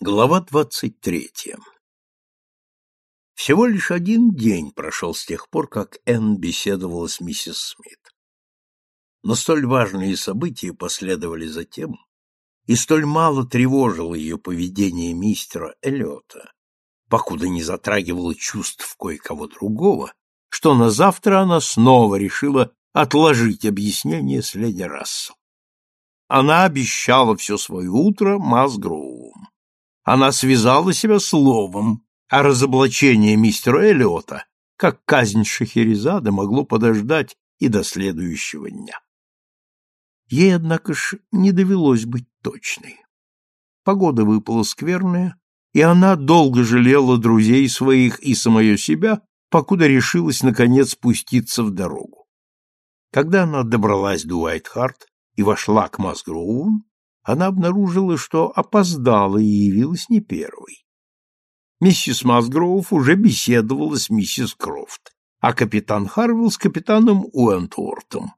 Глава двадцать третья Всего лишь один день прошел с тех пор, как Энн беседовала с миссис Смит. Но столь важные события последовали затем, и столь мало тревожило ее поведение мистера Эллиота, покуда не затрагивало чувств кое-кого другого, что на завтра она снова решила отложить объяснение с леди Рассел. Она обещала все свое утро Масгроуву она связала себя словом, а разоблачение мистера Эллиота, как казнь Шахерезада, могло подождать и до следующего дня. Ей, однако ж, не довелось быть точной. Погода выпала скверная, и она долго жалела друзей своих и самое себя, покуда решилась, наконец, спуститься в дорогу. Когда она добралась до Уайтхарт и вошла к Масгроуву, она обнаружила, что опоздала и явилась не первой. Миссис Масгроув уже беседовала с миссис Крофт, а капитан Харвилл с капитаном Уэнтвортом.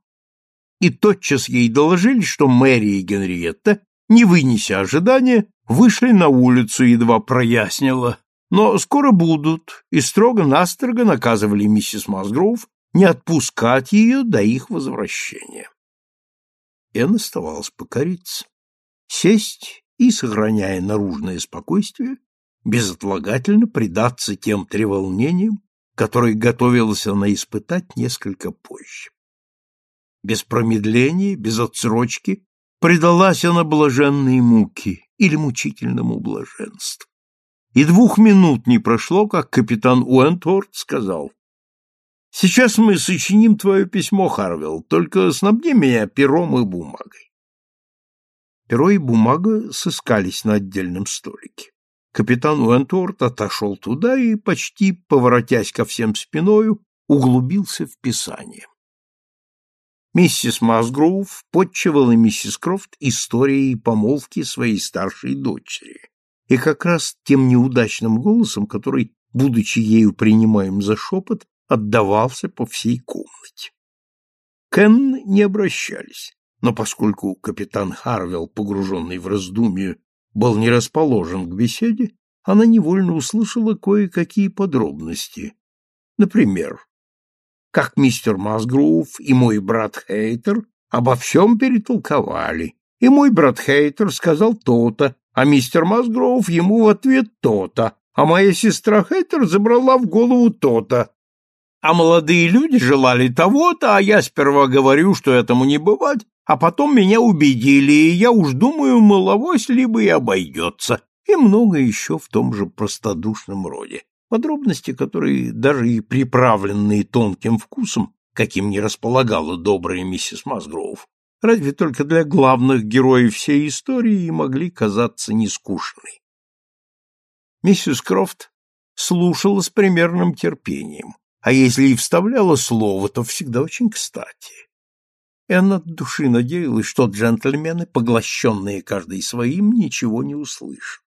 И тотчас ей доложили, что Мэри и Генриетта, не вынеся ожидания, вышли на улицу, едва прояснило, но скоро будут, и строго-настрого наказывали миссис Масгроув не отпускать ее до их возвращения. Энн оставалась покориться сесть и, сохраняя наружное спокойствие, безотлагательно предаться тем треволнениям, которые готовилась она испытать несколько позже. Без промедления, без отсрочки предалась она блаженной муки или мучительному блаженству. И двух минут не прошло, как капитан Уэнтворд сказал, «Сейчас мы сочиним твое письмо, Харвилл, только снабди меня пером и бумагой». Перо и бумага сыскались на отдельном столике. Капитан Уэнтворд отошел туда и, почти поворотясь ко всем спиною, углубился в писание. Миссис Масгроув подчевала миссис Крофт историей помолвки своей старшей дочери. И как раз тем неудачным голосом, который, будучи ею принимаем за шепот, отдавался по всей комнате. Кен не обращались но поскольку капитан Харвелл, погруженный в раздумье, был не расположен к беседе, она невольно услышала кое-какие подробности. Например, как мистер Масгроув и мой брат Хейтер обо всем перетолковали, и мой брат Хейтер сказал то-то, а мистер Масгроув ему в ответ то-то, а моя сестра Хейтер забрала в голову то-то. А молодые люди желали того-то, а я сперва говорю, что этому не бывать, а потом меня убедили, и я уж думаю, маловось либо и обойдется, и много еще в том же простодушном роде. Подробности, которые, даже и приправленные тонким вкусом, каким не располагала добрая миссис Масгроув, разве только для главных героев всей истории могли казаться нескучной. Миссис Крофт слушала с примерным терпением, а если и вставляла слово, то всегда очень кстати. Энн от души надеялась, что джентльмены, поглощенные каждый своим, ничего не услышат.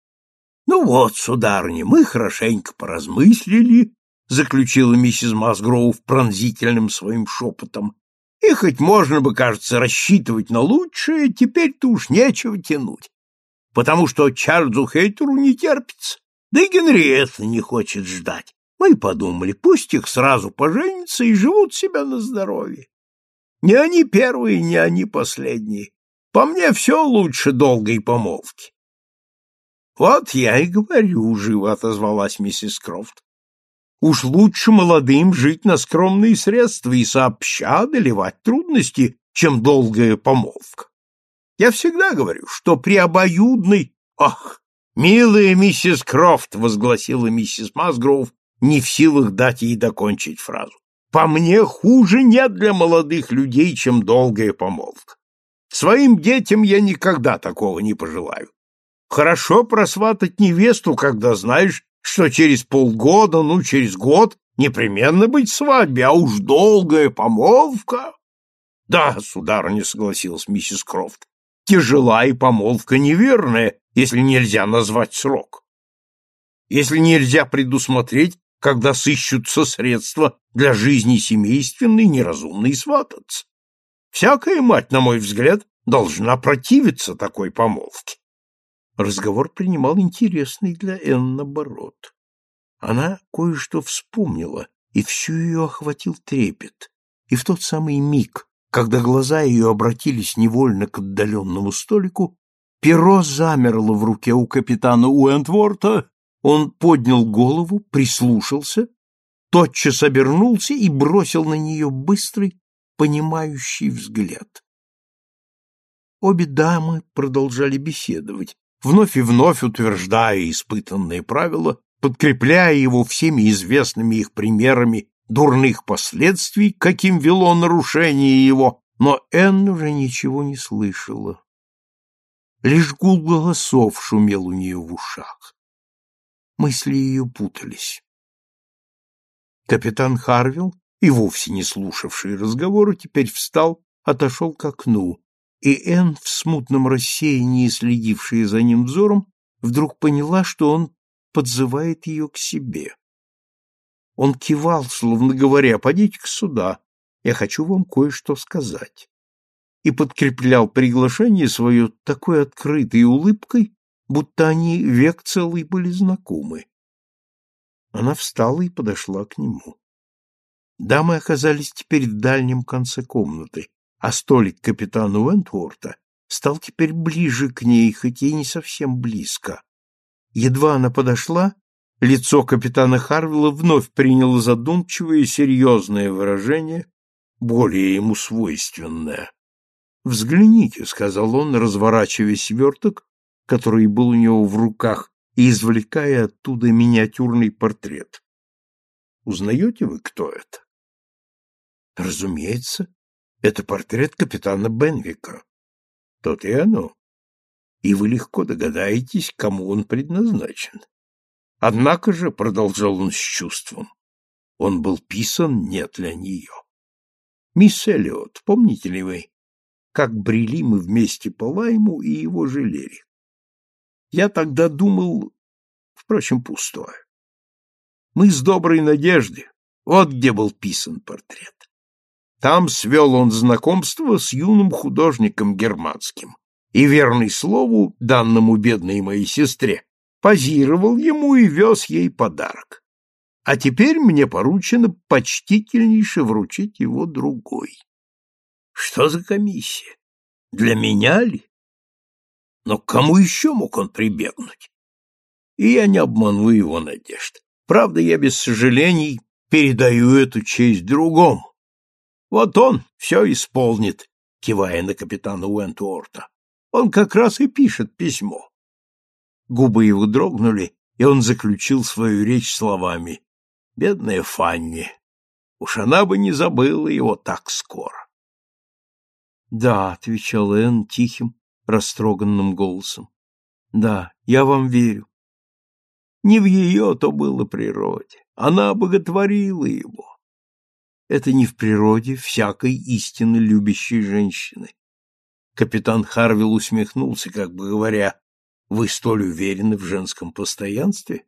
— Ну вот, сударыня, мы хорошенько поразмыслили, — заключила миссис Масгроув пронзительным своим шепотом, — и хоть можно бы, кажется, рассчитывать на лучшее, теперь-то уж нечего тянуть, потому что Чарльзу Хейтеру не терпится, да и Генриетта не хочет ждать. Мы подумали, пусть их сразу поженятся и живут себя на здоровье. Не они первые, не они последние. По мне все лучше долгой помолвки. Вот я и говорю, живо отозвалась миссис Крофт. Уж лучше молодым жить на скромные средства и сообща доливать трудности, чем долгая помолвка. Я всегда говорю, что при обоюдной... Ах, милая миссис Крофт, возгласила миссис Масгроув, не в силах дать ей докончить фразу. По мне хуже нет для молодых людей, чем долгая помолвка. Своим детям я никогда такого не пожелаю. Хорошо просватать невесту, когда знаешь, что через полгода, ну, через год непременно быть свадьбе, а уж долгая помолвка. Да, сударыня, согласилась миссис Крофт, тяжела и помолвка неверная, если нельзя назвать срок. Если нельзя предусмотреть, когда сыщутся средства для жизни семейственной, неразумной свататься. Всякая мать, на мой взгляд, должна противиться такой помолвке. разговор принимал интересный для Энн оборот. Она кое-что вспомнила, и всю ее охватил трепет. И в тот самый миг, когда глаза ее обратились невольно к отдаленному столику, перо замерло в руке у капитана Уэнтворта, он поднял голову, прислушался, тотчас обернулся и бросил на нее быстрый, понимающий взгляд. Обе дамы продолжали беседовать, вновь и вновь утверждая испытанные правила, подкрепляя его всеми известными их примерами дурных последствий, каким вело нарушение его, но Энн уже ничего не слышала. Лишь гул голосов шумел у нее в ушах. Мысли ее путались. Капитан Харвилл, и вовсе не слушавший разговора, теперь встал, отошел к окну, и Энн, в смутном рассеянии следившая за ним взором, вдруг поняла, что он подзывает ее к себе. Он кивал, словно говоря, «Подите-ка сюда, я хочу вам кое-что сказать». И подкреплял приглашение свое такой открытой улыбкой, будто они век целый были знакомы. Она встала и подошла к нему. Дамы оказались теперь в дальнем конце комнаты, а столик капитана Уэнтворта стал теперь ближе к ней, хоть и не совсем близко. Едва она подошла, лицо капитана Харвилла вновь приняло задумчивое и серьезное выражение, более ему свойственное. «Взгляните», — сказал он, разворачивая сверток, который был у него в руках, и извлекая оттуда миниатюрный портрет. «Узнаете вы, кто это?» «Разумеется, это портрет капитана Бенвика. Тот и оно и вы легко догадаетесь, кому он предназначен. Однако же, — продолжал он с чувством, — он был писан не для нее. Мисс Эллиот, помните ли вы, как брели мы вместе по Лайму и его жалели? Я тогда думал, впрочем, пустое. Мы с доброй надежды, вот где был писан портрет. Там свел он знакомство с юным художником германским, и, верный слову, данному бедной моей сестре, позировал ему и вез ей подарок. А теперь мне поручено почтительнейше вручить его другой. Что за комиссия? Для меня ли? Но к кому еще мог он прибегнуть? И я не обману его надежд. Правда, я без сожалений передаю эту честь другому. Вот он все исполнит, кивая на капитана Уэнтуорта. Он как раз и пишет письмо. Губы его дрогнули, и он заключил свою речь словами. Бедная Фанни, уж она бы не забыла его так скоро. Да, отвечал Энн тихим, растроганным голосом. Да, я вам верю. Не в ее то было природе. Она боготворила его. Это не в природе всякой истинно любящей женщины. Капитан Харвилл усмехнулся, как бы говоря, «Вы столь уверены в женском постоянстве?»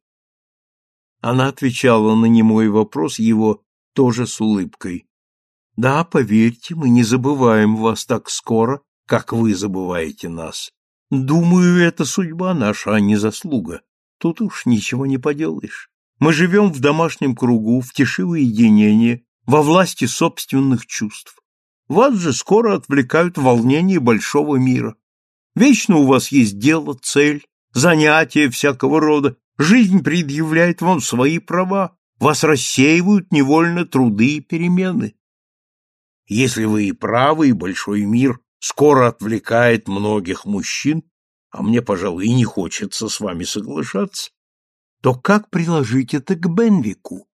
Она отвечала на немой вопрос его тоже с улыбкой. «Да, поверьте, мы не забываем вас так скоро, как вы забываете нас. Думаю, это судьба наша, а не заслуга. Тут уж ничего не поделаешь. Мы живем в домашнем кругу, в тиши уединения, во власти собственных чувств. Вас же скоро отвлекают волнения большого мира. Вечно у вас есть дело, цель, занятия всякого рода. Жизнь предъявляет вам свои права. Вас рассеивают невольно труды и перемены. Если вы и правы, и большой мир скоро отвлекает многих мужчин, а мне, пожалуй, и не хочется с вами соглашаться, то как приложить это к Бенвику?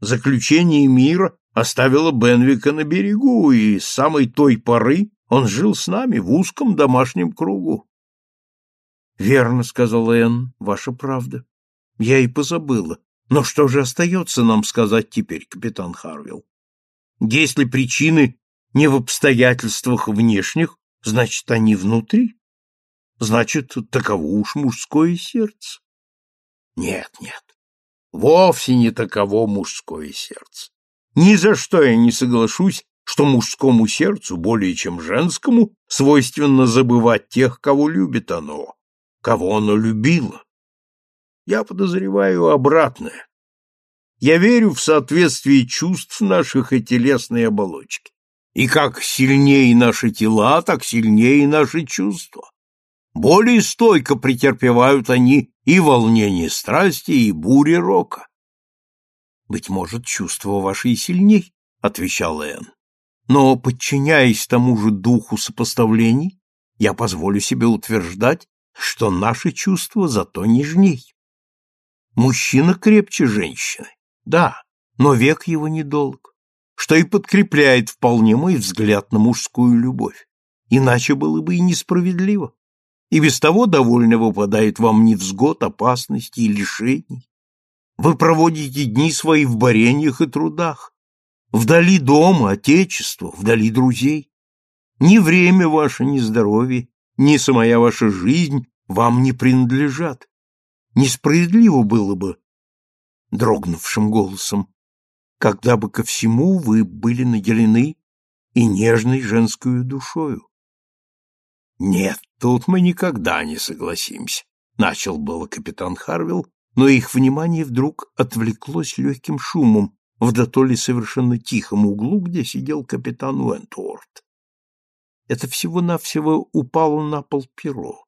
Заключение мира оставила Бенвика на берегу, и с самой той поры он жил с нами в узком домашнем кругу. — Верно, — сказала Энн, — ваша правда. Я и позабыла. Но что же остается нам сказать теперь, капитан Харвилл? Если причины не в обстоятельствах внешних, значит, они внутри. Значит, таково уж мужское сердце. Нет, нет, вовсе не таково мужское сердце. Ни за что я не соглашусь, что мужскому сердцу более чем женскому свойственно забывать тех, кого любит оно. кого она любила. Я подозреваю обратное. Я верю в соответствие чувств наших и телесной оболочки. И как сильнее наши тела, так сильнее наши чувства. Более стойко претерпевают они и волнение страсти, и бури рока. «Быть может, чувства ваши и сильней», — отвечал Энн. «Но, подчиняясь тому же духу сопоставлений, я позволю себе утверждать, что наши чувства зато нежней. Мужчина крепче женщины, да, но век его недолг, что и подкрепляет вполне мой взгляд на мужскую любовь. Иначе было бы и несправедливо. И без того довольно выпадает вам невзгод, опасностей и лишений. Вы проводите дни свои в борениях и трудах, вдали дома, отечества, вдали друзей. Ни время ваше, ни здоровье, ни самая ваша жизнь вам не принадлежат. Несправедливо было бы, дрогнувшим голосом, когда бы ко всему вы были наделены и нежной женскую душою. Нет, тут мы никогда не согласимся, начал было капитан Харвилл, но их внимание вдруг отвлеклось легким шумом в дотоле совершенно тихом углу, где сидел капитан Уэнтуорт. Это всего-навсего упало на пол перо.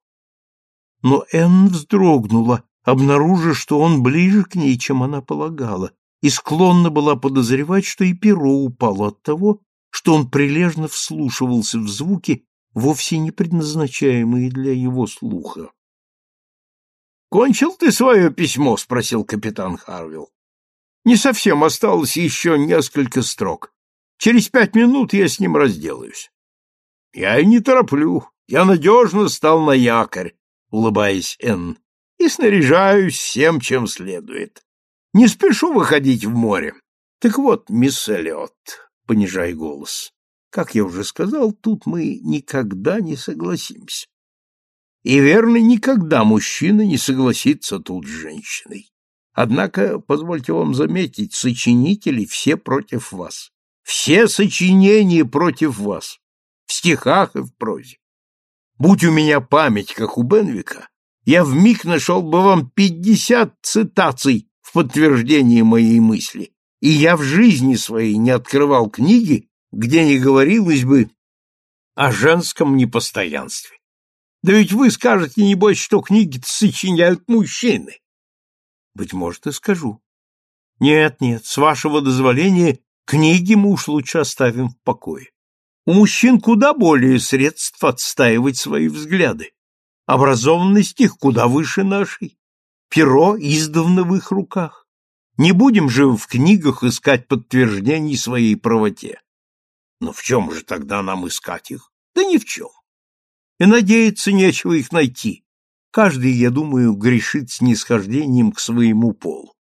Но Энн вздрогнула, обнаружив, что он ближе к ней, чем она полагала, и склонна была подозревать, что и перо упало от того, что он прилежно вслушивался в звуки, вовсе не предназначаемые для его слуха. «Кончил ты свое письмо?» — спросил капитан Харвилл. «Не совсем, осталось еще несколько строк. Через пять минут я с ним разделаюсь». «Я и не тороплю. Я надежно стал на якорь», — улыбаясь Энн, «и снаряжаюсь всем, чем следует. Не спешу выходить в море. Так вот, мисс Эллиот, понижай голос, как я уже сказал, тут мы никогда не согласимся. И верно, никогда мужчина не согласится тут с женщиной. Однако, позвольте вам заметить, сочинители все против вас. Все сочинения против вас. В стихах и в прозе. Будь у меня память, как у Бенвика, я вмиг нашел бы вам пятьдесят цитаций в подтверждение моей мысли, и я в жизни своей не открывал книги, где не говорилось бы о женском непостоянстве. Да ведь вы скажете, небось, что книги сочиняют мужчины. Быть может, и скажу. Нет, нет, с вашего дозволения книги мы уж лучше оставим в покое. У мужчин куда более средств отстаивать свои взгляды. Образованность их куда выше нашей перо издавна в их руках. Не будем же в книгах искать подтверждений своей правоте. Но в чем же тогда нам искать их? Да ни в чем. И надеяться нечего их найти. Каждый, я думаю, грешит снисхождением к своему полу.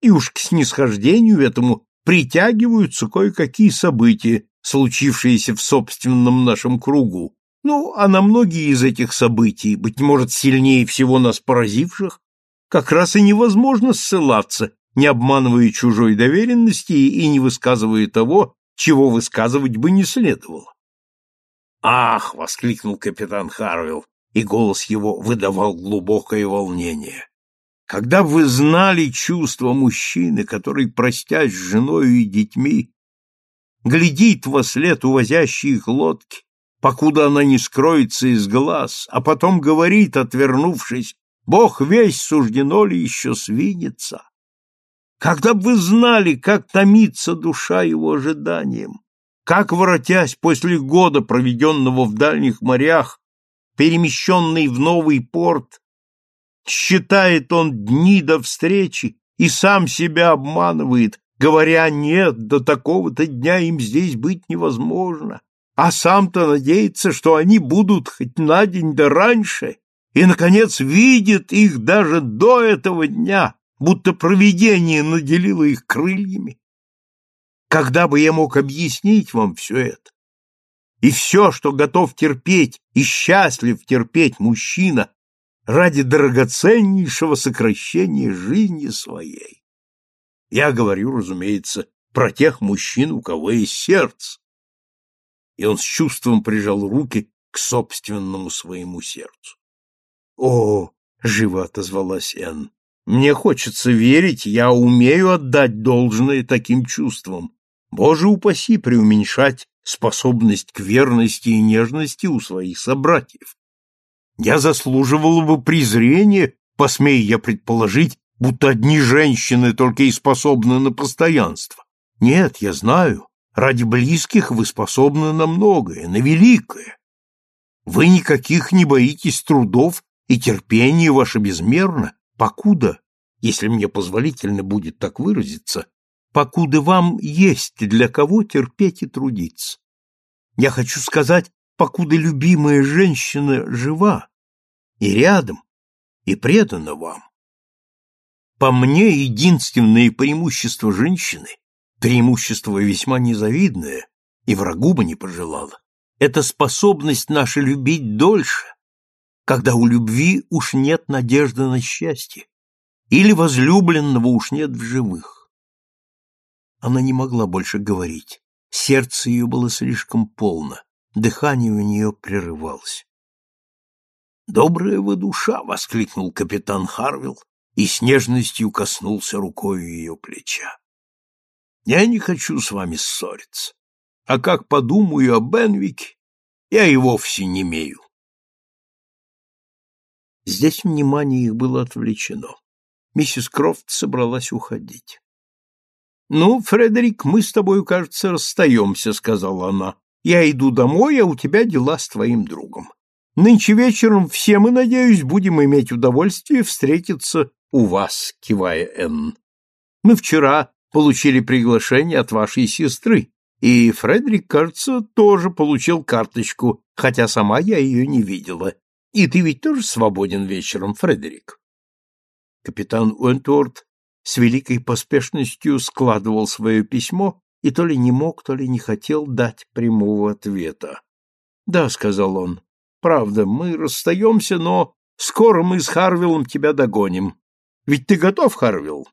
И уж к снисхождению этому притягиваются кое-какие события, случившиеся в собственном нашем кругу. Ну, а на многие из этих событий, быть может, сильнее всего нас поразивших, как раз и невозможно ссылаться, не обманывая чужой доверенности и не высказывая того, чего высказывать бы не следовало. «Ах!» — воскликнул капитан Харвилл, и голос его выдавал глубокое волнение. «Когда вы знали чувство мужчины, который, простясь с женою и детьми, глядит во след увозящей их лодки, покуда она не скроется из глаз, а потом говорит, отвернувшись, Бог весь суждено ли еще свиниться? Когда бы вы знали, как томится душа его ожиданием, как, воротясь после года, проведенного в дальних морях, перемещенный в новый порт, считает он дни до встречи и сам себя обманывает, говоря, нет, до такого-то дня им здесь быть невозможно, а сам-то надеется, что они будут хоть на день да раньше, и, наконец, видит их даже до этого дня, будто провидение наделило их крыльями. Когда бы я мог объяснить вам все это? И все, что готов терпеть и счастлив терпеть мужчина ради драгоценнейшего сокращения жизни своей. Я говорю, разумеется, про тех мужчин, у кого есть сердце. И он с чувством прижал руки к собственному своему сердцу. О, живо отозвалась Энн. Мне хочется верить, я умею отдать должное таким чувствам. Боже упаси преуменьшать способность к верности и нежности у своих собратьев. Я заслуживала бы презрения, посмея я предположить, будто одни женщины только и способны на постоянство. Нет, я знаю, ради близких вы способны на многое, на великое. Вы никаких не боитесь трудов, и терпение ваше безмерно, покуда, если мне позволительно будет так выразиться, покуда вам есть для кого терпеть и трудиться. Я хочу сказать, покуда любимая женщина жива и рядом, и предана вам. По мне, единственное преимущество женщины, преимущество весьма незавидное, и врагу бы не пожелала, это способность наша любить дольше, когда у любви уж нет надежды на счастье, или возлюбленного уж нет в живых. Она не могла больше говорить. Сердце ее было слишком полно, дыхание у нее прерывалось. «Добрая вы душа!» — воскликнул капитан Харвилл и с нежностью коснулся рукой ее плеча. «Я не хочу с вами ссориться, а как подумаю о Бенвике, я и вовсе не имею. Здесь внимание их было отвлечено. Миссис Крофт собралась уходить. «Ну, Фредерик, мы с тобой, кажется, расстаемся», — сказала она. «Я иду домой, а у тебя дела с твоим другом. Нынче вечером все мы, надеюсь, будем иметь удовольствие встретиться у вас», — кивая Энн. «Мы вчера получили приглашение от вашей сестры, и Фредерик, кажется, тоже получил карточку, хотя сама я ее не видела. И ты ведь тоже свободен вечером, Фредерик? Капитан Уэнтворд с великой поспешностью складывал свое письмо и то ли не мог, то ли не хотел дать прямого ответа. «Да», — сказал он, — «правда, мы расстаемся, но скоро мы с Харвиллом тебя догоним. Ведь ты готов, Харвилл?»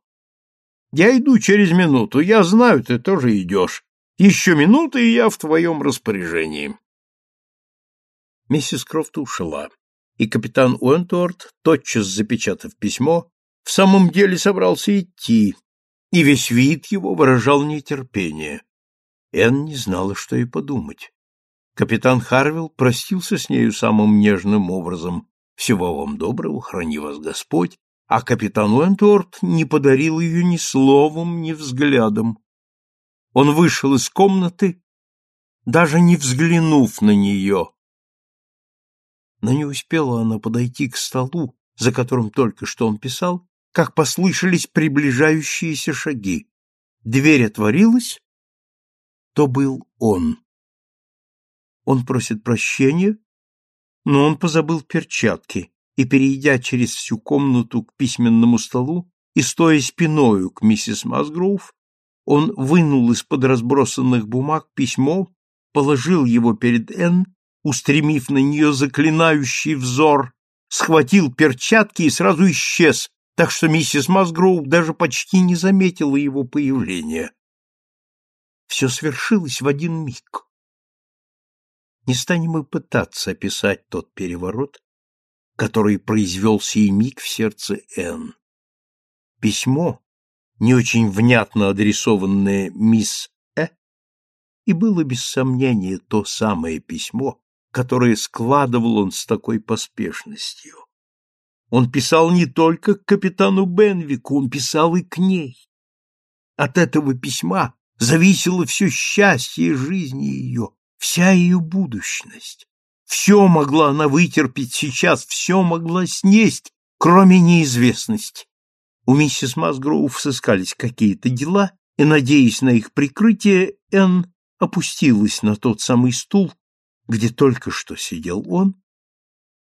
«Я иду через минуту, я знаю, ты тоже идешь. Еще минута, и я в твоем распоряжении». Миссис Крофт ушла и капитан Уэнтуорт, тотчас запечатав письмо, в самом деле собрался идти, и весь вид его выражал нетерпение. Энн не знала, что и подумать. Капитан Харвилл простился с нею самым нежным образом. «Всего вам доброго, храни вас Господь», а капитан Уэнтуорт не подарил ее ни словом, ни взглядом. Он вышел из комнаты, даже не взглянув на нее, но не успела она подойти к столу, за которым только что он писал, как послышались приближающиеся шаги. Дверь отворилась, то был он. Он просит прощения, но он позабыл перчатки и, перейдя через всю комнату к письменному столу и стоя спиною к миссис Масгроув, он вынул из-под разбросанных бумаг письмо, положил его перед Энн устремив на нее заклинающий взор, схватил перчатки и сразу исчез, так что миссис Масгроув даже почти не заметила его появления. Все свершилось в один миг. Не станем мы пытаться описать тот переворот, который произвел сей миг в сердце Энн. Письмо, не очень внятно адресованное мисс Э, и было без сомнения то самое письмо, которые складывал он с такой поспешностью. Он писал не только к капитану Бенвику, он писал и к ней. От этого письма зависело все счастье жизни ее, вся ее будущность. Все могла она вытерпеть сейчас, все могла снесть, кроме неизвестности. У миссис Масгроув сыскались какие-то дела, и, надеясь на их прикрытие, Энн опустилась на тот самый стул, где только что сидел он,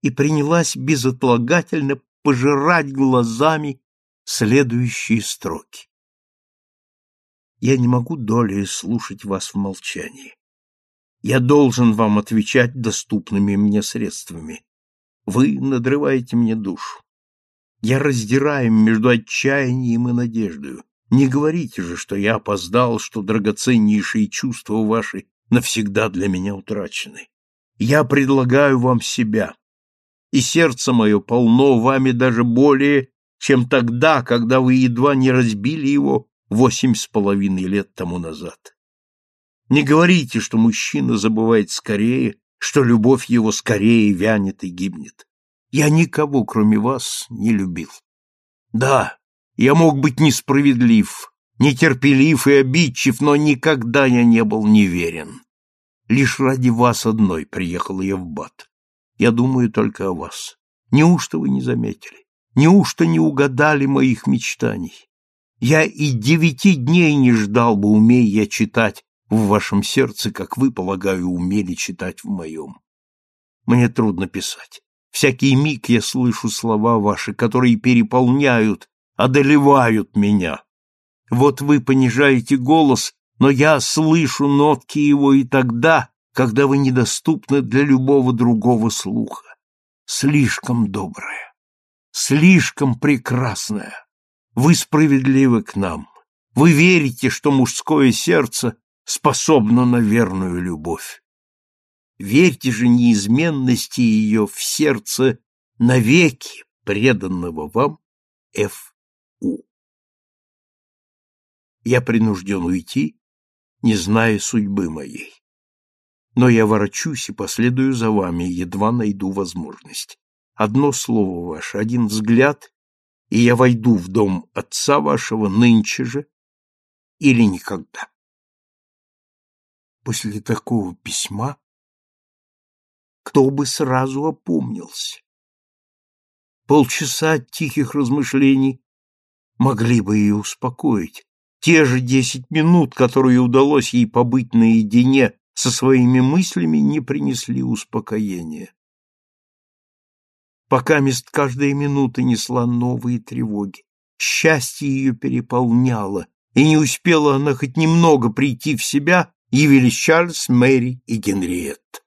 и принялась безотлагательно пожирать глазами следующие строки. Я не могу долей слушать вас в молчании. Я должен вам отвечать доступными мне средствами. Вы надрываете мне душу. Я раздираю между отчаянием и надеждой. Не говорите же, что я опоздал, что драгоценнейшие чувства ваши навсегда для меня утрачены. Я предлагаю вам себя. и сердце мое полно вами даже более, чем тогда, когда вы едва не разбили его восемь с половиной лет тому назад. Не говорите, что мужчина забывает скорее, что любовь его скорее вянет и гибнет. Я никого, кроме вас, не любил. Да, я мог быть несправедлив, нетерпелив и обидчив, но никогда я не был неверен. Лишь ради вас одной приехал я в Бат. Я думаю только о вас. Неужто вы не заметили? Неужто не угадали моих мечтаний? Я и девяти дней не ждал бы, умея я читать в вашем сердце, как вы, полагаю, умели читать в моем. Мне трудно писать. Всякий миг я слышу слова ваши, которые переполняют, одолевают меня. Вот вы понижаете голос, но я слышу нотки его и тогда, когда вы недоступны для любого другого слуха. Слишком добрая, слишком прекрасная. Вы справедливы к нам. Вы верите, что мужское сердце способно на верную любовь. Верьте же неизменности ее в сердце навеки преданного вам Ф.У. Я принужден уйти, не зная судьбы моей. Но я ворочусь и последую за вами, едва найду возможность. Одно слово ваше, один взгляд, и я войду в дом отца вашего нынче же или никогда. После такого письма кто бы сразу опомнился? Полчаса тихих размышлений могли бы ее успокоить. Те же десять минут, которые удалось ей побыть наедине со своими мыслями, не принесли успокоения. Пока мест каждая минута несла новые тревоги. Счастье ее переполняло, и не успела она хоть немного прийти в себя, явились Чарльз, Мэри и Генриетта.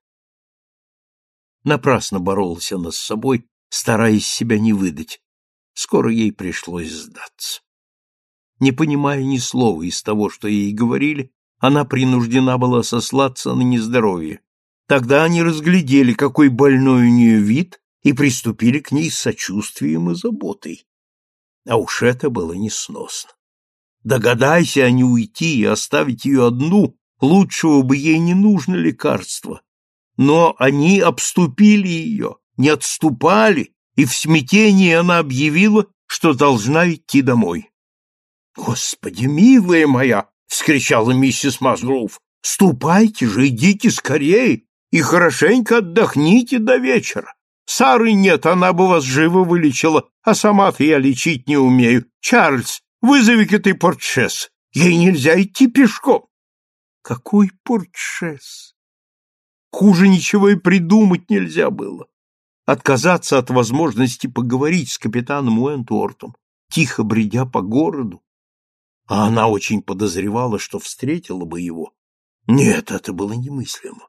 Напрасно боролась она с собой, стараясь себя не выдать. Скоро ей пришлось сдаться. Не понимая ни слова из того, что ей говорили, она принуждена была сослаться на нездоровье. Тогда они разглядели, какой больной у нее вид, и приступили к ней с сочувствием и заботой. А уж это было несносно. Догадайся они уйти и оставить ее одну, лучшего бы ей не нужно лекарства. Но они обступили ее, не отступали, и в смятении она объявила, что должна идти домой. «Господи, милая моя!» — вскричала миссис Масгроув. «Ступайте же, идите скорее и хорошенько отдохните до вечера. Сары нет, она бы вас живо вылечила, а сама-то я лечить не умею. Чарльз, вызови-ка ты портшес. Ей нельзя идти пешком. Какой портшес? Хуже ничего и придумать нельзя было. Отказаться от возможности поговорить с капитаном Уэнтуортом, тихо бредя по городу. А она очень подозревала, что встретила бы его. Нет, это было немыслимо.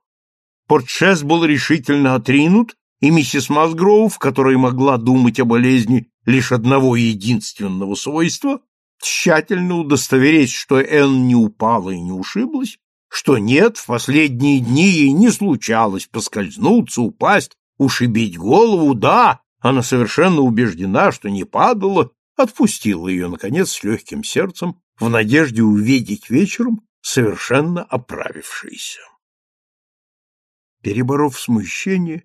Портшес был решительно отринут, и миссис Масгроув, которая могла думать о болезни лишь одного единственного свойства, тщательно удостоверясь, что Энн не упала и не ушиблась, что нет, в последние дни ей не случалось поскользнуться, упасть, ушибить голову, да, она совершенно убеждена, что не падала, отпустила ее, наконец, с легким сердцем, в надежде увидеть вечером совершенно оправившейся. Переборов смущение,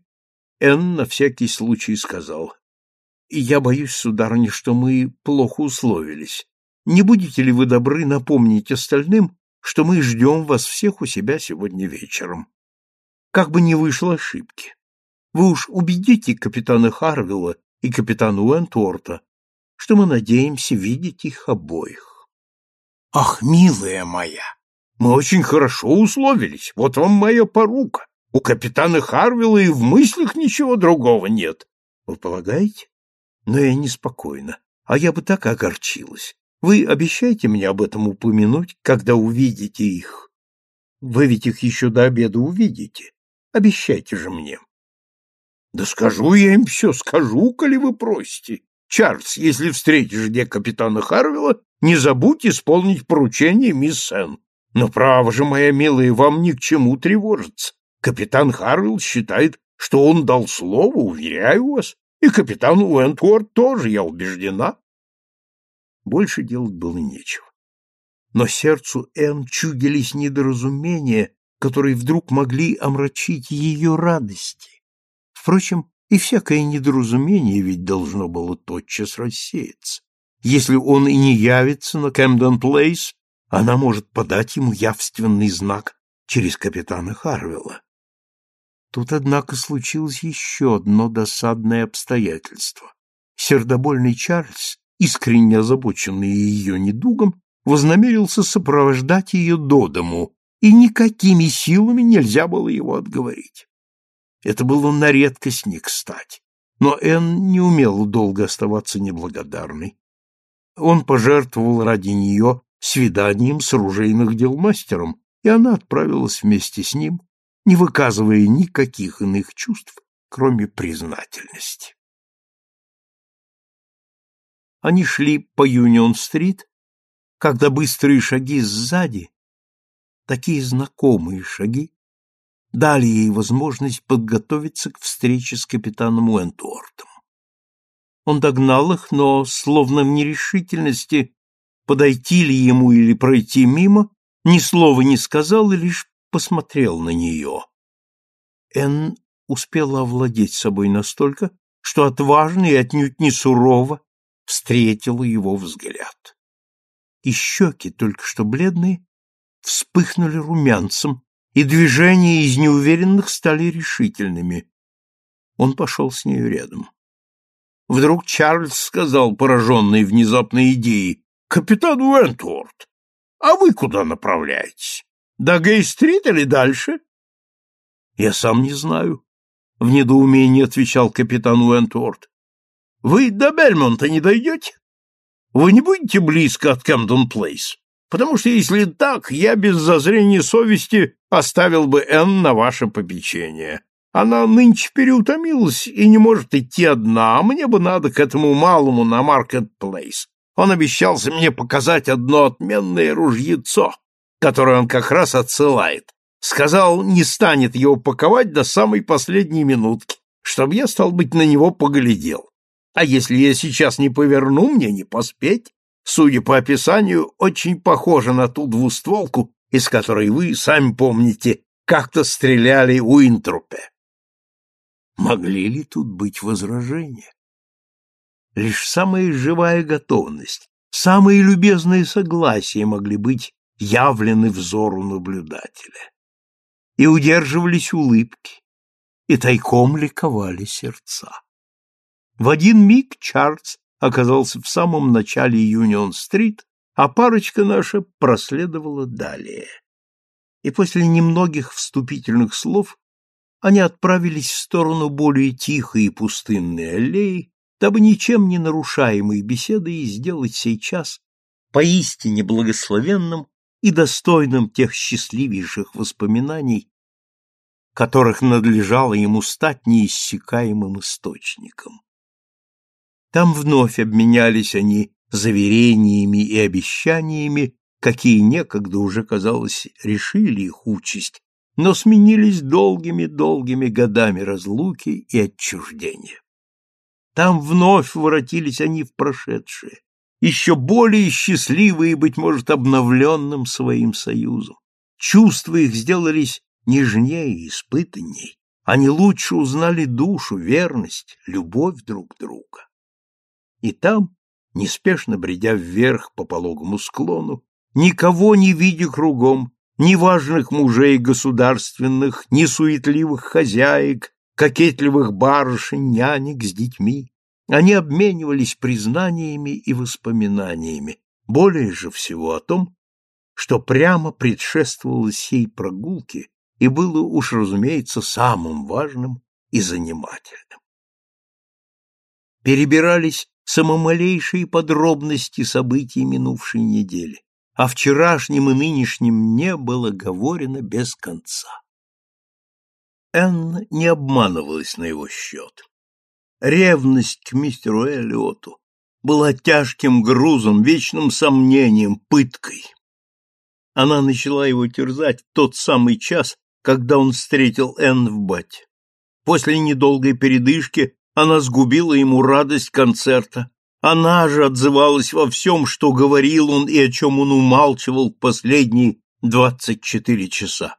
Энн на всякий случай сказал. — Я боюсь, сударыня, что мы плохо условились. Не будете ли вы добры напомнить остальным, что мы ждем вас всех у себя сегодня вечером? Как бы не вышло ошибки. Вы уж убедите капитана Харвилла и капитана Уэнтворта, что мы надеемся видеть их обоих. — Ах, милая моя, мы очень хорошо условились, вот вам моя порука. У капитана Харвилла и в мыслях ничего другого нет. Вы полагаете? Но я неспокойна, а я бы так огорчилась. Вы обещаете мне об этом упомянуть, когда увидите их? Вы ведь их еще до обеда увидите. Обещайте же мне. Да скажу я им все, скажу, коли вы просите. Чарльз, если встретишь где капитана Харвилла, не забудь исполнить поручение мисс Сен. Но право же, моя милая, вам ни к чему тревожиться. Капитан Харвилл считает что он дал слово, уверяю вас, и капитан Уэнтворд тоже, я убеждена. Больше делать было нечего. Но сердцу Энн чудились недоразумения, которые вдруг могли омрачить ее радости. Впрочем, и всякое недоразумение ведь должно было тотчас рассеяться. Если он и не явится на Кэмден Плейс, она может подать ему явственный знак через капитана Харвилла. Тут, однако, случилось еще одно досадное обстоятельство. Сердобольный Чарльз, искренне озабоченный ее недугом, вознамерился сопровождать ее до дому, и никакими силами нельзя было его отговорить. Это было на редкость не кстати. Но Энн не умела долго оставаться неблагодарной. Он пожертвовал ради нее свиданием с оружейных дел мастером, и она отправилась вместе с ним, не выказывая никаких иных чувств, кроме признательности. Они шли по Юнион-стрит, когда быстрые шаги сзади, такие знакомые шаги, дали ей возможность подготовиться к встрече с капитаном Уэнтуортом. Он догнал их, но, словно в нерешительности, подойти ли ему или пройти мимо, ни слова не сказал и лишь посмотрел на нее. Энн успела овладеть собой настолько, что отважно и отнюдь не сурово встретила его взгляд. И щеки, только что бледные, вспыхнули румянцем, и движения из неуверенных стали решительными. Он пошел с нею рядом. Вдруг Чарльз сказал, пораженный внезапной идеей, «Капитан Уэнтворд, а вы куда направляетесь? До Гей-стрит или дальше?» «Я сам не знаю», — в недоумении отвечал капитан Уэнтворд. «Вы до Бельмонта не дойдете? Вы не будете близко от Кэмдон-Плейс? Потому что если так, я без зазрения совести оставил бы Энн на ваше попечение. Она нынче переутомилась и не может идти одна, а мне бы надо к этому малому на Маркет-Плейс. Он обещался мне показать одно отменное ружьецо, которое он как раз отсылает. Сказал, не станет его паковать до самой последней минутки, чтобы я, стал быть, на него поглядел. А если я сейчас не поверну, мне не поспеть. Судя по описанию, очень похоже на ту двустволку, из которой вы, сами помните, как-то стреляли у Интрупе. Могли ли тут быть возражения? Лишь самая живая готовность, самые любезные согласия могли быть явлены взору наблюдателя. И удерживались улыбки, и тайком ликовали сердца. В один миг Чарльз оказался в самом начале Юнион-стрит, а парочка наша проследовала далее. И после немногих вступительных слов они отправились в сторону более тихой и пустынной аллеи, дабы ничем не нарушаемой беседой сделать сейчас поистине благословенным и достойным тех счастливейших воспоминаний, которых надлежало ему стать неиссякаемым источником. Там вновь обменялись они заверениями и обещаниями, какие некогда уже, казалось, решили их участь но сменились долгими-долгими годами разлуки и отчуждения. Там вновь воротились они в прошедшее, еще более счастливые, быть может, обновленным своим союзом. Чувства их сделались нежнее и испытанней. Они лучше узнали душу, верность, любовь друг друга. И там, неспешно бредя вверх по пологому склону, никого не видя кругом, ни важных мужей государственных, ни суетливых хозяек, кокетливых барышень, нянек с детьми. Они обменивались признаниями и воспоминаниями, более же всего о том, что прямо предшествовало сей прогулке и было уж, разумеется, самым важным и занимательным. Перебирались самомалейшие подробности событий минувшей недели о вчерашнем и нынешнем не было говорено без конца. Энн не обманывалась на его счет. Ревность к мистеру Эллиоту была тяжким грузом, вечным сомнением, пыткой. Она начала его терзать в тот самый час, когда он встретил Энн в бате. После недолгой передышки она сгубила ему радость концерта. Она же отзывалась во всем, что говорил он и о чем он умалчивал последние двадцать четыре часа.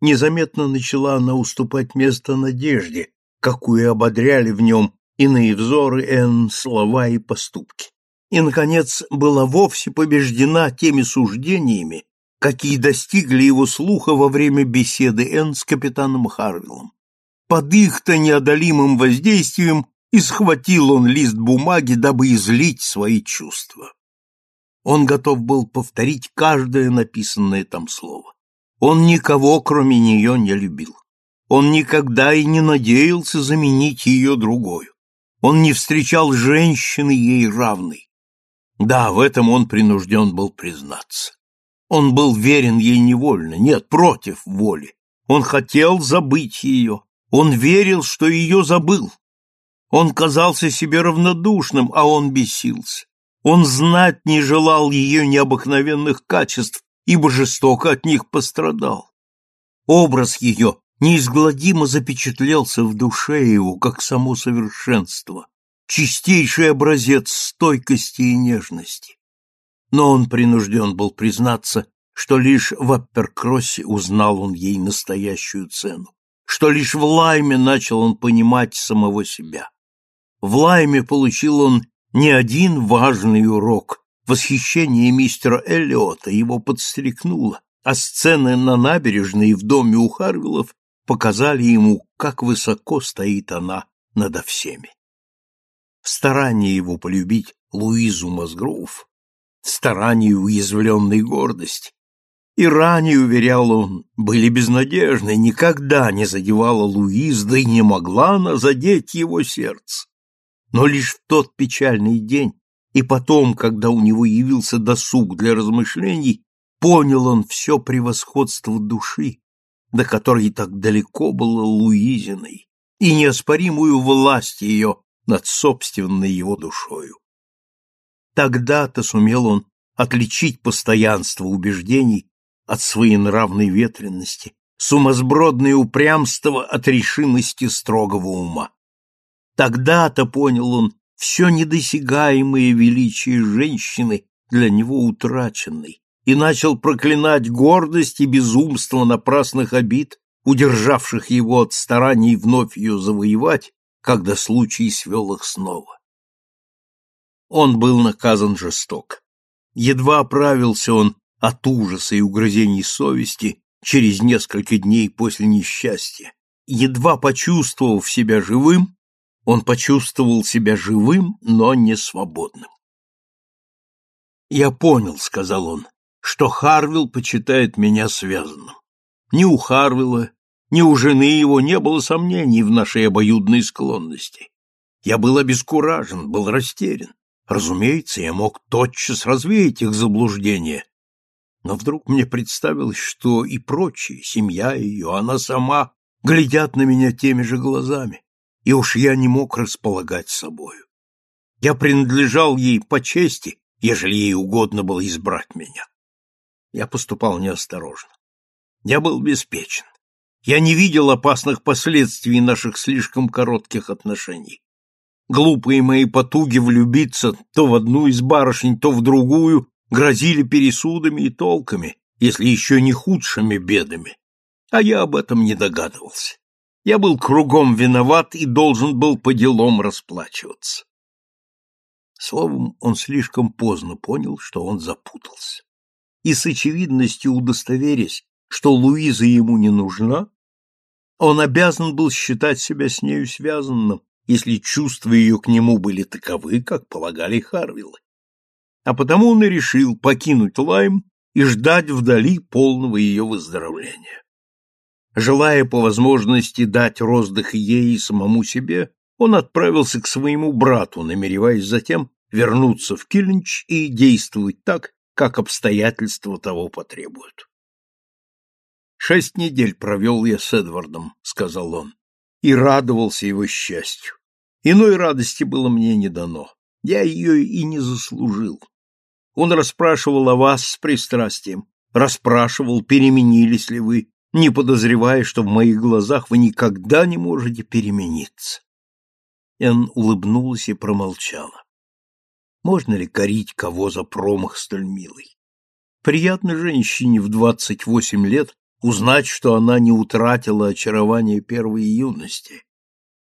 Незаметно начала она уступать место надежде, какую ободряли в нем иные взоры Энн, слова и поступки. И, наконец, была вовсе побеждена теми суждениями, какие достигли его слуха во время беседы Энн с капитаном Харвиллом. Под их-то неодолимым воздействием и схватил он лист бумаги, дабы излить свои чувства. Он готов был повторить каждое написанное там слово. Он никого, кроме нее, не любил. Он никогда и не надеялся заменить ее другою. Он не встречал женщины ей равной. Да, в этом он принужден был признаться. Он был верен ей невольно, нет, против воли. Он хотел забыть ее. Он верил, что ее забыл. Он казался себе равнодушным, а он бесился. Он знать не желал ее необыкновенных качеств, ибо жестоко от них пострадал. Образ ее неизгладимо запечатлелся в душе его, как само совершенство, чистейший образец стойкости и нежности. Но он принужден был признаться, что лишь в Апперкроссе узнал он ей настоящую цену, что лишь в Лайме начал он понимать самого себя. В Лайме получил он не один важный урок. Восхищение мистера Эллиота его подстрекнуло, а сцены на набережной и в доме у Харвиллов показали ему, как высоко стоит она надо всеми. Старание его полюбить Луизу Мозгроув, старание уязвленной гордости, и ранее, уверял он, были безнадежны, никогда не задевала Луиз, да и не могла она задеть его сердце. Но лишь в тот печальный день и потом, когда у него явился досуг для размышлений, понял он все превосходство души, до которой так далеко было Луизиной, и неоспоримую власть ее над собственной его душою. Тогда-то сумел он отличить постоянство убеждений от своей нравной ветренности, сумасбродное упрямство от решимости строгого ума. Тогда-то понял он все недосягаемое величие женщины для него утраченной и начал проклинать гордость и безумство напрасных обид, удержавших его от стараний вновь ее завоевать, когда случай свел их снова. Он был наказан жестоко. Едва оправился он от ужаса и угрызений совести через несколько дней после несчастья. Едва почувствовав себя живым, он почувствовал себя живым, но не свободным. «Я понял», — сказал он, — «что Харвилл почитает меня связанным. Ни у Харвилла, ни у жены его не было сомнений в нашей обоюдной склонности. Я был обескуражен, был растерян. Разумеется, я мог тотчас развеять их заблуждения. Но вдруг мне представилось, что и прочие, семья ее, она сама, глядят на меня теми же глазами и уж я не мог располагать собою. Я принадлежал ей по чести, ежели ей угодно было избрать меня. Я поступал неосторожно. Я был беспечен. Я не видел опасных последствий наших слишком коротких отношений. Глупые мои потуги влюбиться то в одну из барышень, то в другую грозили пересудами и толками, если еще не худшими бедами. А я об этом не догадывался. Я был кругом виноват и должен был по делам расплачиваться. Словом, он слишком поздно понял, что он запутался. И с очевидностью удостоверясь, что Луиза ему не нужна, он обязан был считать себя с нею связанным, если чувства ее к нему были таковы, как полагали Харвиллы. А потому он и решил покинуть Лайм и ждать вдали полного ее выздоровления. Желая по возможности дать роздых ей и самому себе, он отправился к своему брату, намереваясь затем вернуться в Кильнч и действовать так, как обстоятельства того потребуют. «Шесть недель провел я с Эдвардом», — сказал он, — и радовался его счастью. Иной радости было мне не дано. Я ее и не заслужил. Он расспрашивал о вас с пристрастием, расспрашивал, переменились ли вы, не подозревая, что в моих глазах вы никогда не можете перемениться. Энн улыбнулась и промолчала. Можно ли корить кого за промах столь милый? Приятно женщине в двадцать восемь лет узнать, что она не утратила очарование первой юности.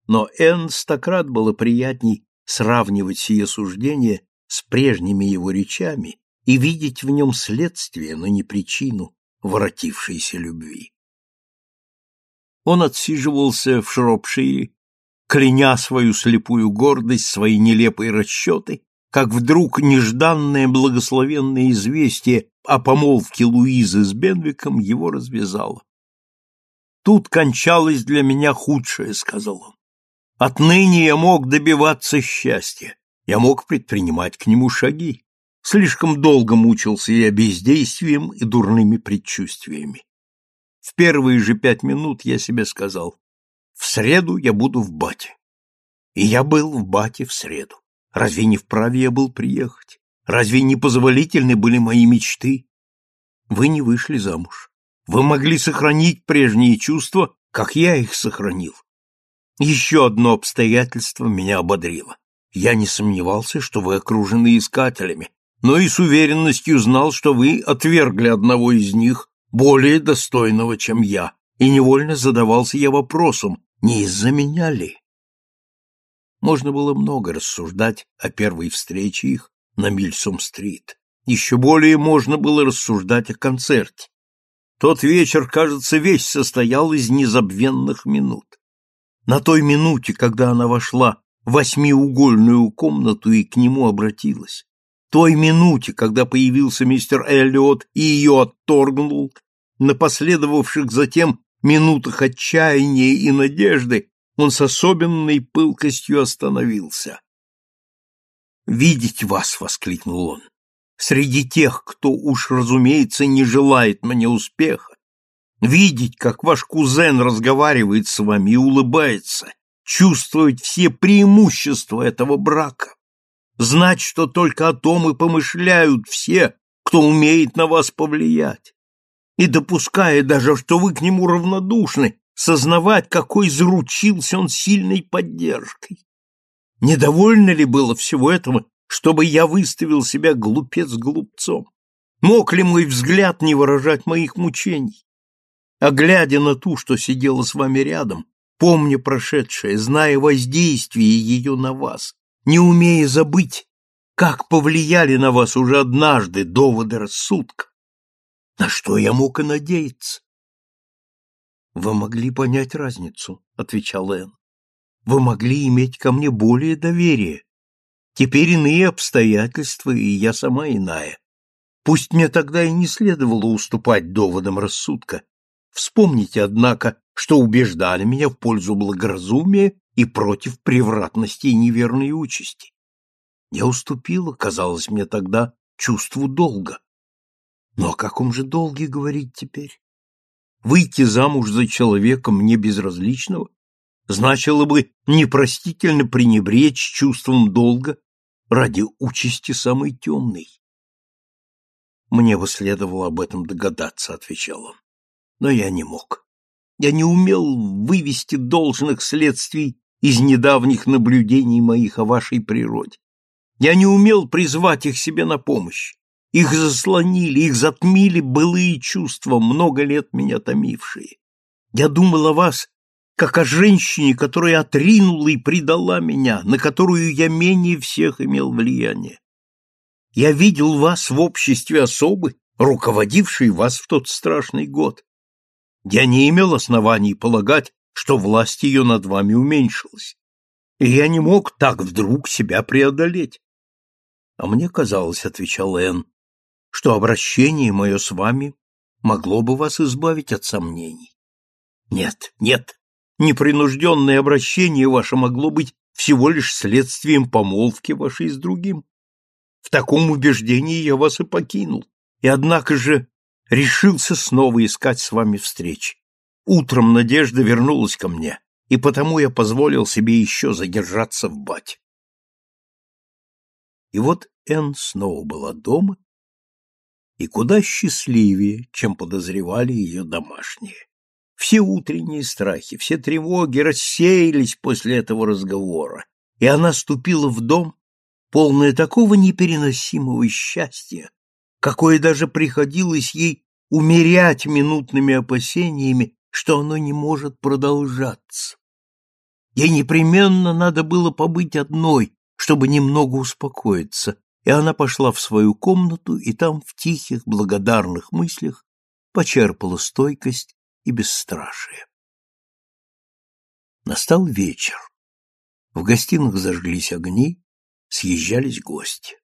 Но Энн стократ было приятней сравнивать сие суждение с прежними его речами и видеть в нем следствие, но не причину воротившейся любви. Он отсиживался в Шропшире, кляня свою слепую гордость, свои нелепые расчеты, как вдруг нежданное благословенное известие о помолвке Луизы с Бенвиком его развязало. «Тут кончалось для меня худшее», — сказал он. «Отныне я мог добиваться счастья, я мог предпринимать к нему шаги. Слишком долго мучился я бездействием и дурными предчувствиями. В первые же пять минут я себе сказал, в среду я буду в бате. И я был в бате в среду. Разве не вправе я был приехать? Разве не позволительны были мои мечты? Вы не вышли замуж. Вы могли сохранить прежние чувства, как я их сохранил. Еще одно обстоятельство меня ободрило. Я не сомневался, что вы окружены искателями, но и с уверенностью знал, что вы отвергли одного из них, более достойного, чем я, и невольно задавался я вопросом, не из-за меня ли? Можно было много рассуждать о первой встрече их на Мильсом-стрит. Еще более можно было рассуждать о концерте. Тот вечер, кажется, весь состоял из незабвенных минут. На той минуте, когда она вошла восьмиугольную комнату и к нему обратилась. Той минуте, когда появился мистер Эллиот и ее отторгнул, на последовавших затем минутах отчаяния и надежды он с особенной пылкостью остановился. «Видеть вас!» — воскликнул он. «Среди тех, кто уж, разумеется, не желает мне успеха, видеть, как ваш кузен разговаривает с вами и улыбается, чувствовать все преимущества этого брака, знать, что только о том и помышляют все, кто умеет на вас повлиять, и допуская даже, что вы к нему равнодушны, сознавать, какой заручился он сильной поддержкой. Недовольно ли было всего этого, чтобы я выставил себя глупец глупцом? Мог ли мой взгляд не выражать моих мучений? А глядя на ту, что сидела с вами рядом, помня прошедшее, зная воздействие ее на вас, не умея забыть, как повлияли на вас уже однажды доводы рассудка. На что я мог и надеяться? Вы могли понять разницу, отвечал Энн. Вы могли иметь ко мне более доверия. Теперь иные обстоятельства, и я сама иная. Пусть мне тогда и не следовало уступать доводам рассудка. Вспомните, однако, что убеждали меня в пользу благоразумия и против превратности и неверной участи. Я уступила, казалось мне тогда, чувству долга. Но о каком же долге говорить теперь? Выйти замуж за человека мне безразличного значило бы непростительно пренебречь чувством долга ради участи самой темной. Мне бы следовало об этом догадаться, отвечал он. Но я не мог. Я не умел вывести должных следствий из недавних наблюдений моих о вашей природе. Я не умел призвать их себе на помощь. Их заслонили, их затмили былые чувства, много лет меня томившие. Я думал о вас, как о женщине, которая отринула и предала меня, на которую я менее всех имел влияние. Я видел вас в обществе особы, руководившей вас в тот страшный год. Я не имел оснований полагать, что власть ее над вами уменьшилась. И я не мог так вдруг себя преодолеть. А мне казалось, — отвечал Энн, — что обращение мое с вами могло бы вас избавить от сомнений. Нет, нет, непринужденное обращение ваше могло быть всего лишь следствием помолвки вашей с другим. В таком убеждении я вас и покинул. И однако же решился снова искать с вами встречи. Утром надежда вернулась ко мне, и потому я позволил себе еще задержаться в бате. И вот Энн снова была дома, и куда счастливее, чем подозревали ее домашние. Все утренние страхи, все тревоги рассеялись после этого разговора, и она ступила в дом, полная такого непереносимого счастья, какое даже приходилось ей умерять минутными опасениями, что оно не может продолжаться. Ей непременно надо было побыть одной, чтобы немного успокоиться, и она пошла в свою комнату и там в тихих, благодарных мыслях почерпала стойкость и бесстрашие. Настал вечер. В гостиных зажглись огни, съезжались гости.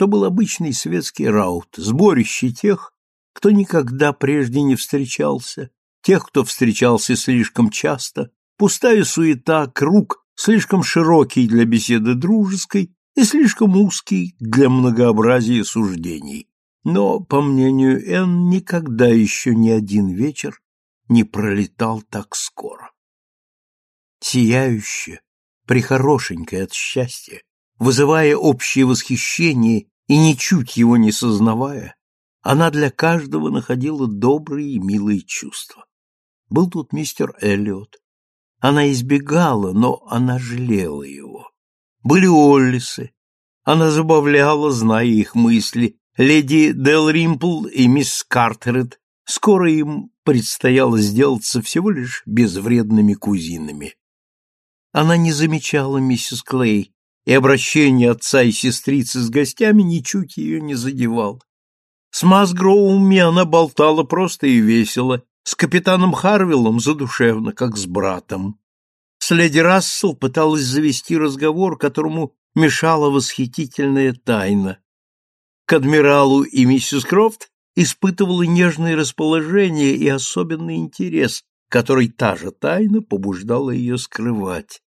То был обычный светский раут, сборище тех, кто никогда прежде не встречался, тех, кто встречался слишком часто, пустая суета, круг, слишком широкий для беседы дружеской и слишком узкий для многообразия суждений. Но, по мнению Энн, никогда еще ни один вечер не пролетал так скоро. Сияющая, прихорошенькая от счастья, вызывая общее восхищение и ничуть его не сознавая, она для каждого находила добрые и милые чувства. Был тут мистер Эллиот. Она избегала, но она жалела его. Были Оллисы. Она забавляла, зная их мысли, леди Делримпл и мисс Картерет. Скоро им предстояло сделаться всего лишь безвредными кузинами. Она не замечала миссис Клей, и обращение отца и сестрицы с гостями ничуть ее не задевал. С Масгроуми она болтала просто и весело, с капитаном Харвиллом задушевно, как с братом. С леди Рассел пыталась завести разговор, которому мешала восхитительная тайна. К адмиралу и миссис Крофт испытывала нежное расположение и особенный интерес, который та же тайна побуждала ее скрывать.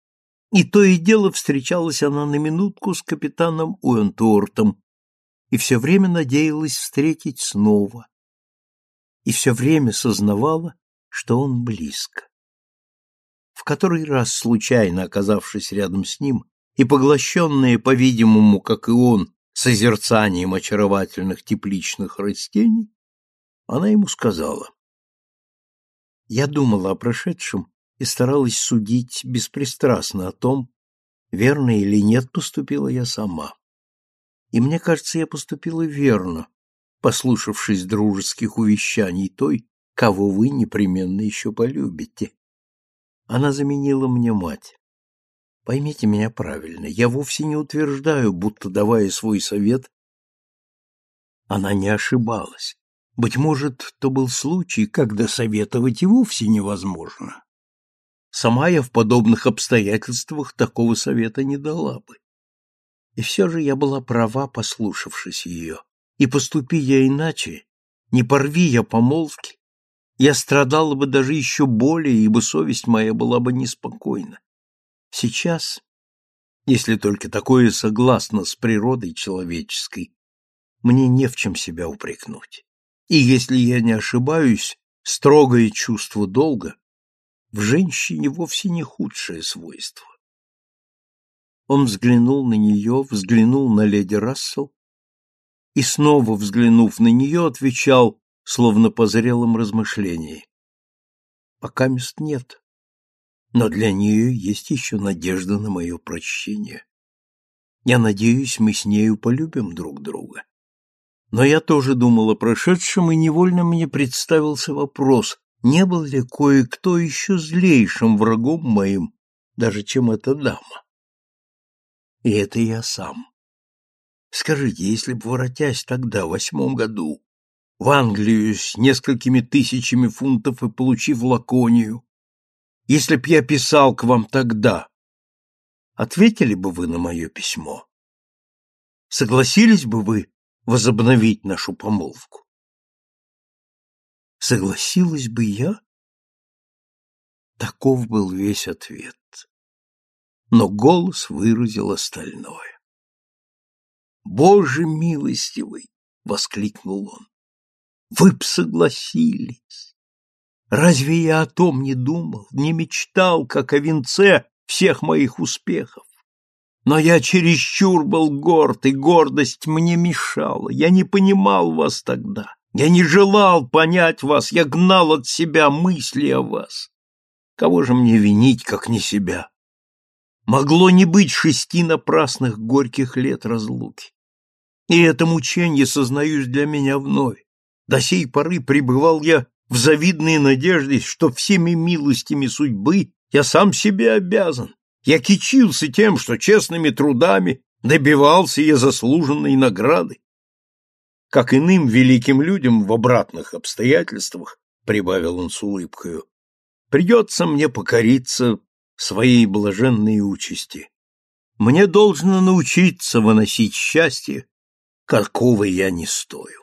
И то и дело встречалась она на минутку с капитаном Уэнтуортом, и все время надеялась встретить снова, и все время сознавала, что он близко. В который раз, случайно оказавшись рядом с ним и поглощенная, по-видимому, как и он, созерцанием очаровательных тепличных растений, она ему сказала. Я думала о прошедшем и старалась судить беспристрастно о том, верно или нет поступила я сама. И мне кажется, я поступила верно, послушавшись дружеских увещаний той, кого вы непременно еще полюбите. Она заменила мне мать. Поймите меня правильно, я вовсе не утверждаю, будто, давая свой совет, она не ошибалась. Быть может, то был случай, когда советовать и вовсе невозможно. Сама я в подобных обстоятельствах такого совета не дала бы. И все же я была права, послушавшись ее. И поступи я иначе, не порви я помолвки, я страдала бы даже еще более, ибо совесть моя была бы неспокойна. Сейчас, если только такое согласно с природой человеческой, мне не в чем себя упрекнуть. И если я не ошибаюсь, строгое чувство долга в женщине вовсе не худшее свойство. Он взглянул на нее, взглянул на леди Рассел и, снова взглянув на нее, отвечал, словно по зрелом размышлении. Пока мест нет, но для нее есть еще надежда на мое прощение. Я надеюсь, мы с нею полюбим друг друга. Но я тоже думал о прошедшем, и невольно мне представился вопрос, не был ли кое-кто еще злейшим врагом моим, даже чем эта дама. И это я сам. Скажите, если бы, воротясь тогда, в восьмом году, в Англию с несколькими тысячами фунтов и получив лаконию, если б я писал к вам тогда, ответили бы вы на мое письмо? Согласились бы вы возобновить нашу помолвку? Согласилась бы я? Таков был весь ответ но голос выразил остальное. «Боже милостивый!» — воскликнул он. «Вы б согласились! Разве я о том не думал, не мечтал, как о венце всех моих успехов? Но я чересчур был горд, и гордость мне мешала. Я не понимал вас тогда. Я не желал понять вас, я гнал от себя мысли о вас. Кого же мне винить, как не себя? Могло не быть шести напрасных горьких лет разлуки. И это мучение, сознаюсь, для меня вновь. До сей поры пребывал я в завидной надежде, что всеми милостями судьбы я сам себе обязан. Я кичился тем, что честными трудами добивался я заслуженной награды. Как иным великим людям в обратных обстоятельствах, прибавил он с улыбкою, придется мне покориться своей блаженной участи. Мне должно научиться выносить счастье, какого я не стою.